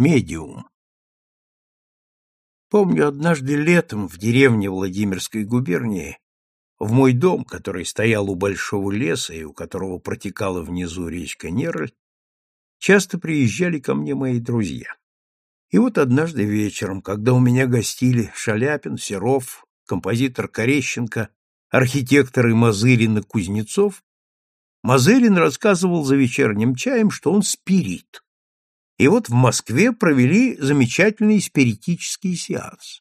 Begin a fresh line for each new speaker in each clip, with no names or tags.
Медиум. Помню, однажды летом в деревне Владимирской губернии в мой дом, который стоял у большого леса и у которого протекала внизу речка Нерль, часто приезжали ко мне мои друзья. И вот однажды вечером, когда у меня гостили Шаляпин, Серов, композитор Корещенко, архитекторы Мазырин и Кузнецов, Мазырин рассказывал за вечерним чаем, что он спирит. И вот в Москве провели замечательный спиритический сеанс.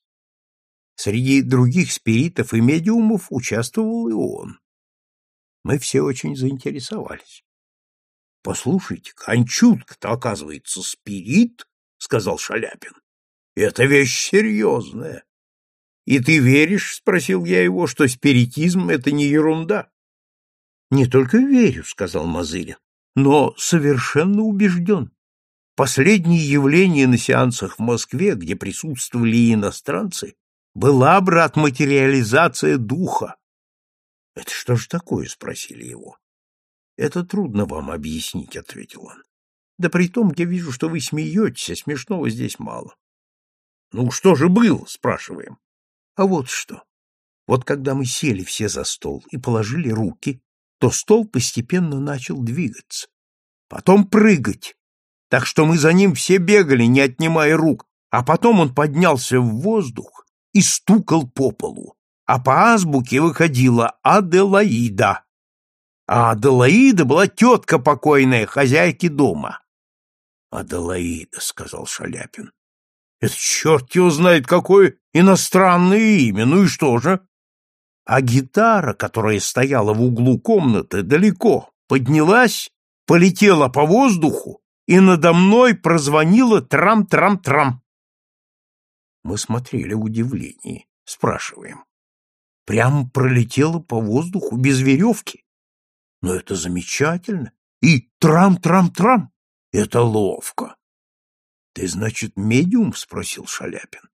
Среди других спиритов и медиумов участвовал и он. Мы все очень заинтересовались. — Послушайте, Анчутка-то, оказывается, спирит, — сказал Шаляпин. — Это вещь серьезная. — И ты веришь, — спросил я его, — что спиритизм — это не ерунда? — Не только верю, — сказал Мазырин, — но совершенно убежден. Последнее явление на сеансах в Москве, где присутствовали иностранцы, была, брат, материализация духа. — Это что же такое? — спросили его. — Это трудно вам объяснить, — ответил он. — Да при том я вижу, что вы смеетесь, а смешного здесь мало. — Ну, что же было? — спрашиваем. — А вот что. Вот когда мы сели все за стол и положили руки, то стол постепенно начал двигаться. Потом прыгать, так что мы за ним все бегали, не отнимая рук, а потом он поднялся в воздух и стукал по полу, а по азбуке выходила Аделаида. А Аделаида была тетка покойная, хозяйки дома. — Аделаида, — сказал Шаляпин. — Это черт его знает, какое иностранное имя, ну и что же? А гитара, которая стояла в углу комнаты далеко, поднялась, полетела по воздуху и надо мной прозвонило трам-трам-трам. Мы смотрели в удивлении, спрашиваем. Прямо пролетело по воздуху без веревки? Но это замечательно. И трам-трам-трам. Это ловко. Ты, значит, медиум? спросил Шаляпин.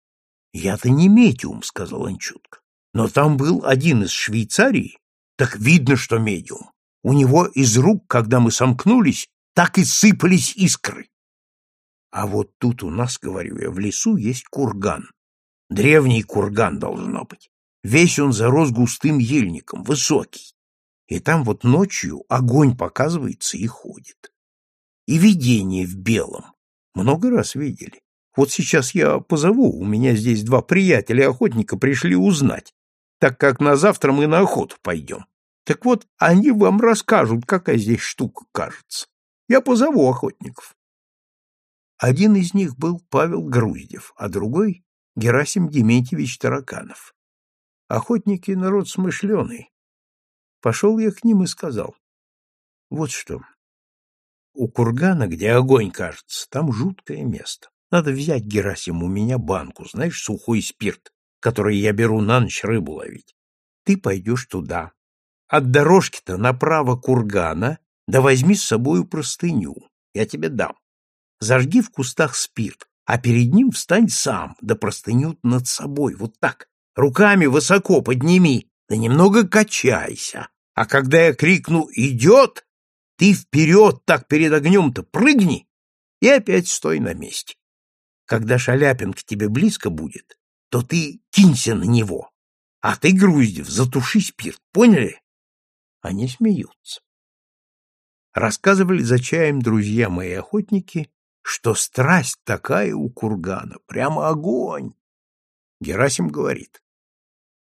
Я-то не медиум, сказал Анчутка. Но там был один из Швейцарии. Так видно, что медиум. У него из рук, когда мы сомкнулись, так и сыпались искры. А вот тут у нас, говорю я, в лесу есть курган. Древний курган должно быть. Весь он зарос густым ельником, высокий. И там вот ночью огонь показывается и ходит. И видение в белом. Много раз видели. Вот сейчас я позову, у меня здесь два приятеля-охотника пришли узнать, так как на завтра мы на охоту пойдем. Так вот, они вам расскажут, какая здесь штука кажется. Я позову охотников. Один из них был Павел Груздев, а другой — Герасим Дементьевич Тараканов. Охотники — народ смышленый. Пошел я к ним и сказал. Вот что. У кургана, где огонь кажется, там жуткое место. Надо взять, Герасим, у меня банку, знаешь, сухой спирт, который я беру на ночь рыбу ловить. Ты пойдешь туда. От дорожки-то направо кургана да возьми с собою простыню, я тебе дам. Зажги в кустах спирт, а перед ним встань сам, да простыню над собой, вот так. Руками высоко подними, да немного качайся. А когда я крикну «Идет!», ты вперед так перед огнем-то прыгни и опять стой на месте. Когда Шаляпин к тебе близко будет, то ты кинься на него, а ты, Груздев, затуши спирт, поняли? Они смеются. Рассказывали за чаем друзья мои охотники, что страсть такая у кургана, прямо огонь. Герасим говорит,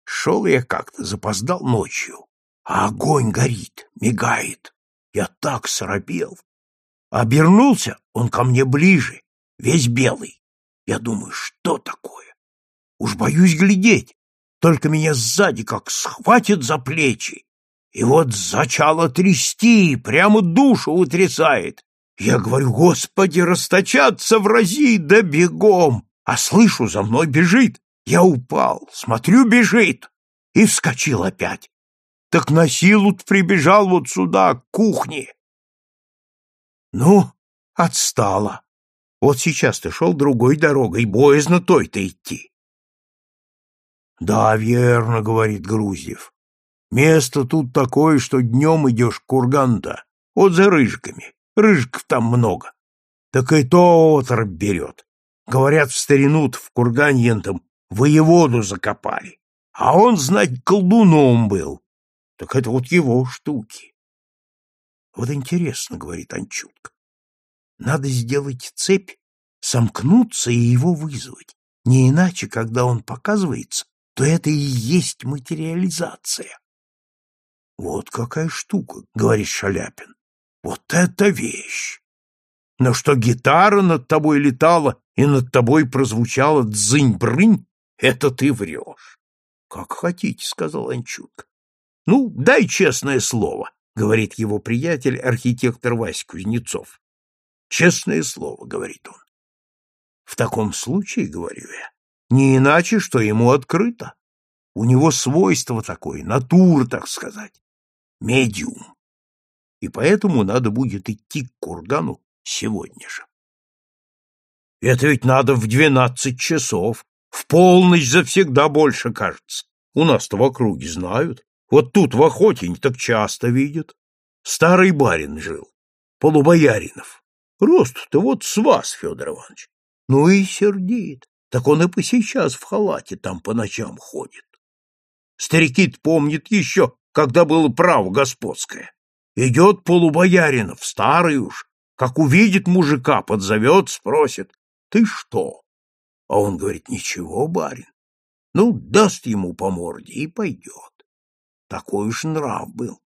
шел я как-то, запоздал ночью, а огонь горит, мигает. Я так соробел. Обернулся, он ко мне ближе, весь белый. Я думаю, что такое? Уж боюсь глядеть, только меня сзади как схватит за плечи и вот зачало трясти, прямо душу утрясает. Я говорю, Господи, расточаться в рази, да бегом. А слышу, за мной бежит. Я упал, смотрю, бежит. И вскочил опять. Так на силу прибежал вот сюда, к кухне. Ну, отстала. Вот сейчас ты шел другой дорогой, боязно той-то идти. Да, верно, говорит Груздев. Место тут такое, что днем идешь к курган Вот за рыжиками. Рыжиков там много. Так и то отруб берет. Говорят, в старину в Курганьентом воеводу закопали. А он, знать, колдуном был. Так это вот его штуки. Вот интересно, говорит Анчутка. Надо сделать цепь, сомкнуться и его вызвать. Не иначе, когда он показывается, то это и есть материализация. Вот какая штука, говорит Шаляпин. Вот это вещь! Но что гитара над тобой летала и над тобой прозвучала дзынь-брынь, это ты врешь. Как хотите, сказал Анчутка. Ну, дай честное слово, говорит его приятель, архитектор Вась Кузнецов. Честное слово, говорит он. В таком случае, говорю я, не иначе, что ему открыто. У него свойство такое, натура, так сказать, медиум. И поэтому надо будет идти к кургану сегодня же. Это ведь надо в двенадцать часов. В полночь завсегда больше, кажется. У нас-то в округе знают. Вот тут в Охотень так часто видят. Старый барин жил, полубояринов. Рост-то вот с вас, Федор Иванович. Ну и сердит. Так он и по сейчас в халате там по ночам ходит. Старики помнят еще, когда было право господское. Идет полубояринов, старый уж, как увидит мужика, подзовет, спросит, ты что? А он говорит, ничего, барин. Ну, даст ему по морде и пойдет. Такой уж нрав был.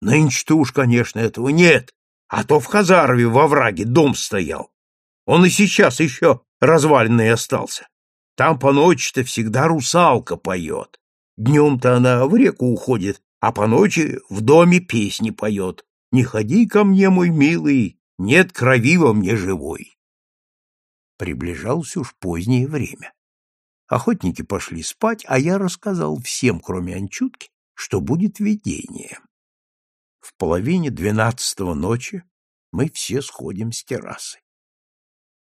Нынче-то уж, конечно, этого нет, а то в Хазарове во враге дом стоял. Он и сейчас еще разваленный остался. Там по ночи-то всегда русалка поет. Днем-то она в реку уходит, а по ночи в доме песни поет. «Не ходи ко мне, мой милый, нет крови во мне живой». Приближалось уж позднее время. Охотники пошли спать, а я рассказал всем, кроме Анчутки, что будет видение. В половине двенадцатого ночи мы все сходим с террасы.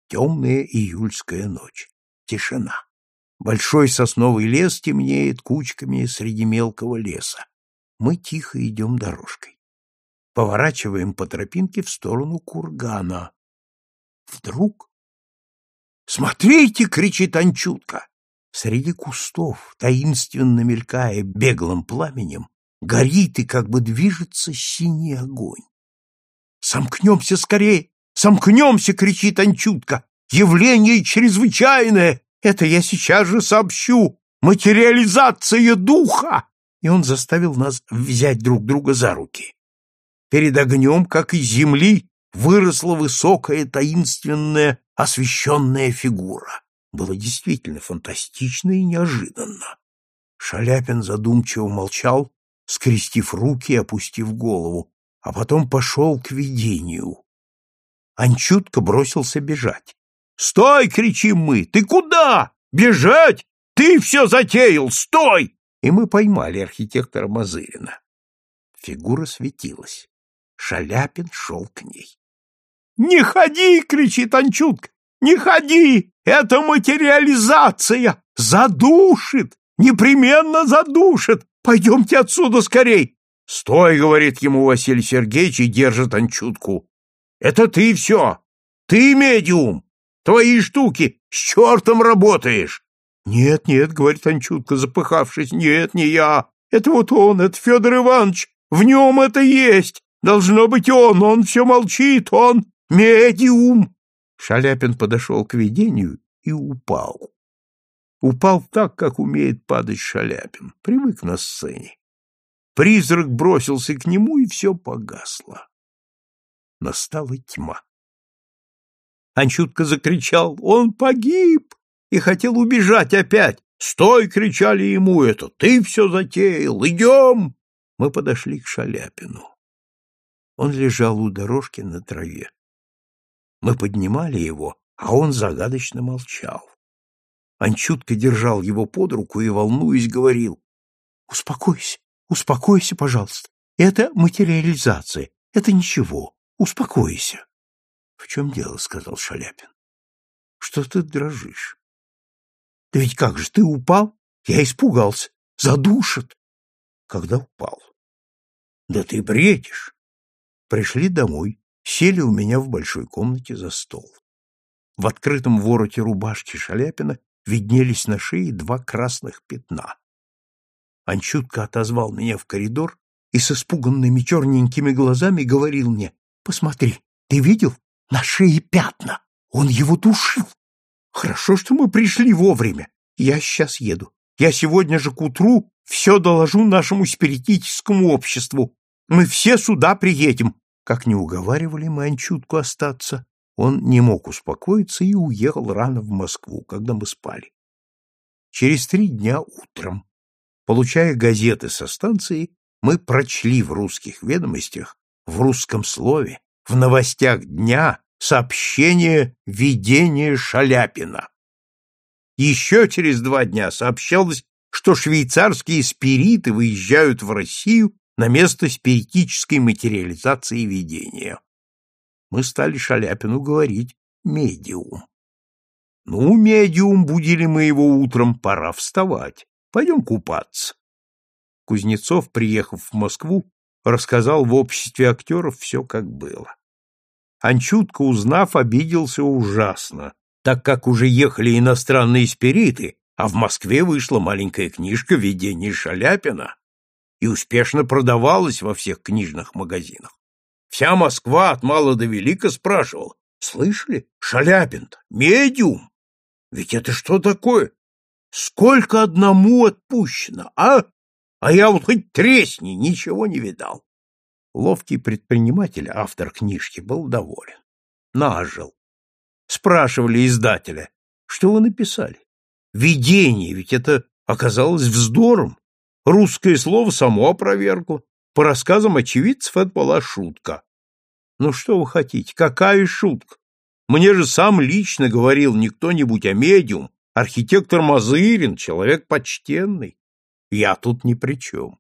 Темная июльская ночь. Тишина. Большой сосновый лес темнеет кучками среди мелкого леса. Мы тихо идем дорожкой. Поворачиваем по тропинке в сторону кургана. Вдруг... «Смотрите!» — кричит Анчутка. Среди кустов, таинственно мелькая беглым пламенем, горит и как бы движется синий огонь. «Сомкнемся скорее! Сомкнемся!» — кричит Анчутка. «Явление чрезвычайное! Это я сейчас же сообщу! Материализация духа!» И он заставил нас взять друг друга за руки. Перед огнем, как из земли, выросла высокая, таинственная, освещенная фигура. Было действительно фантастично и неожиданно. Шаляпин задумчиво молчал, скрестив руки и опустив голову, а потом пошел к видению. Анчутка бросился бежать. «Стой!» — кричим мы. «Ты куда? Бежать? Ты все затеял! Стой!» И мы поймали архитектора Мазырина. Фигура светилась. Шаляпин шел к ней. «Не ходи!» — кричит Анчутка. «Не ходи! Это материализация! Задушит! Непременно задушит! Пойдемте отсюда скорей!» «Стой!» — говорит ему Василий Сергеевич и держит Анчутку. «Это ты все! Ты медиум! Твои штуки с чертом работаешь!» «Нет, нет», — говорит Анчутка, запыхавшись, — «нет, не я. Это вот он, это Федор Иванович. В нем это есть. Должно быть он, он все молчит, он медиум». Шаляпин подошел к видению и упал. Упал так, как умеет падать Шаляпин, привык на сцене. Призрак бросился к нему, и все погасло. Настала тьма. Анчутка закричал «Он погиб!» И хотел убежать опять. «Стой!» — кричали ему это. «Ты все затеял! Идем!» Мы подошли к Шаляпину. Он лежал у дорожки на траве. Мы поднимали его, а он загадочно молчал. Анчутка держал его под руку и, волнуясь, говорил, «Успокойся, успокойся, пожалуйста. Это материализация, это ничего. Успокойся. — В чем дело? — сказал Шаляпин. — Что ты дрожишь? — Да ведь как же, ты упал? Я испугался. Задушат. — Когда упал? — Да ты бредишь. Пришли домой. сели у меня в большой комнате за стол. В открытом вороте рубашки Шаляпина виднелись на шее два красных пятна. Анчутка отозвал меня в коридор и с испуганными черненькими глазами говорил мне, «Посмотри, ты видел? На шее пятна. Он его душил. Хорошо, что мы пришли вовремя. Я сейчас еду. Я сегодня же к утру все доложу нашему спиритическому обществу. Мы все сюда приедем. Как не уговаривали мы Анчутку остаться, он не мог успокоиться и уехал рано в Москву, когда мы спали. Через три дня утром, получая газеты со станции, мы прочли в русских ведомостях, в русском слове, в новостях дня сообщение видения Шаляпина. Еще через два дня сообщалось, что швейцарские спириты выезжают в Россию на место спиритической материализации видения. Мы стали Шаляпину говорить «медиум». «Ну, медиум, будили мы его утром, пора вставать. Пойдем купаться». Кузнецов, приехав в Москву, рассказал в обществе актеров все, как было. Анчутка, узнав, обиделся ужасно, так как уже ехали иностранные спириты, а в Москве вышла маленькая книжка «Видение Шаляпина» и успешно продавалась во всех книжных магазинах. Вся Москва от мала до велика спрашивала, слышали, Шаляпин-то, медиум? Ведь это что такое? Сколько одному отпущено, а? А я вот хоть тресни, ничего не видал. Ловкий предприниматель, автор книжки, был доволен. Нажил. Спрашивали издателя, что вы написали? Видение, ведь это оказалось вздором. Русское слово само опровергло. По рассказам очевидцев это была шутка. Ну что вы хотите, какая шутка? Мне же сам лично говорил не кто-нибудь, а медиум, архитектор Мазырин, человек почтенный. Я тут ни при чем.